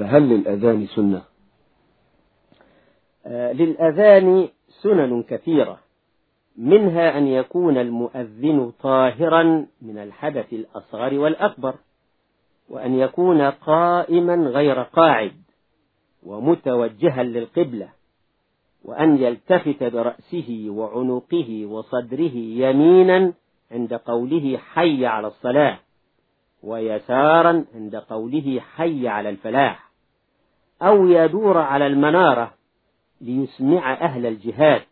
فهل للأذان سنة؟ آه، للأذان سنن كثيرة منها أن يكون المؤذن طاهرا من الحدث الأصغر والأكبر وأن يكون قائما غير قاعد ومتوجها للقبلة وأن يلتفت برأسه وعنقه وصدره يمينا عند قوله حي على الصلاة ويسارا عند قوله حي على الفلاح. أو يدور على المنارة ليسمع أهل الجهاد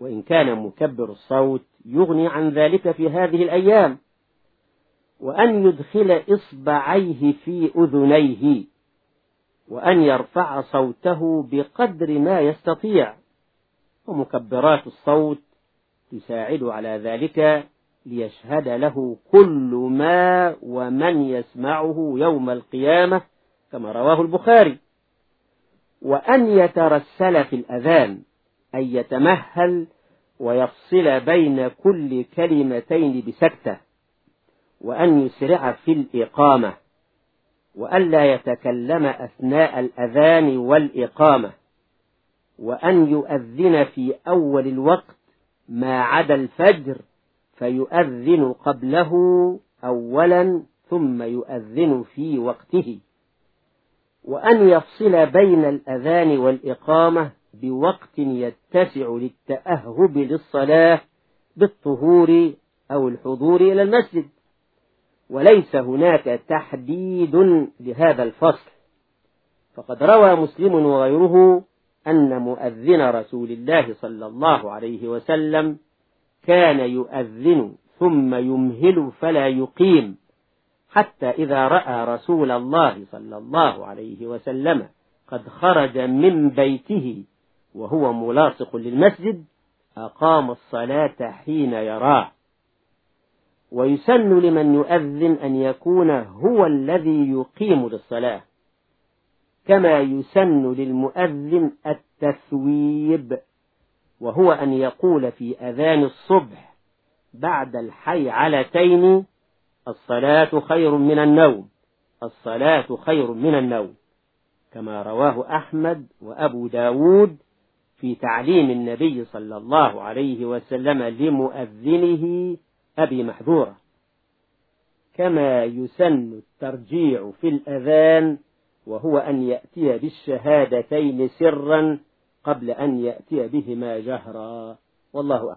وإن كان مكبر الصوت يغني عن ذلك في هذه الأيام. وأن يدخل إصبعيه في أذنيه وأن يرفع صوته بقدر ما يستطيع. ومكبرات الصوت تساعد على ذلك ليشهد له كل ما ومن يسمعه يوم القيامة كما رواه البخاري. وأن يترسل في الأذان أن يتمهل ويفصل بين كل كلمتين بسكتة وأن يسرع في الإقامة وألا يتكلم أثناء الأذان والإقامة وأن يؤذن في أول الوقت ما عدا الفجر فيؤذن قبله أولا ثم يؤذن في وقته. وأن يفصل بين الأذان والإقامة بوقت يتسع للتأهب للصلاة بالطهور أو الحضور إلى المسجد. وليس هناك تحديد لهذا الفصل. فقد روى مسلم وغيره أن مؤذن رسول الله صلى الله عليه وسلم كان يؤذن ثم يمهل فلا يقيم. حتى إذا رأى رسول الله صلى الله عليه وسلم قد خرج من بيته وهو ملاصق للمسجد أقام الصلاة حين يراه. ويسن لمن يؤذن أن يكون هو الذي يقيم للصلاة. كما يسن للمؤذن التثويب وهو أن يقول في أذان الصبح بعد الحيعلتين الصلاة خير من النوم. الصلاة خير من النوم. كما رواه أحمد وأبو داود في تعليم النبي صلى الله عليه وسلم لمؤذنه أبي محذورة. كما يسن الترجيع في الأذان وهو أن يأتي بالشهادتين سرا قبل أن يأتي بهما جهرا. والله أعلم.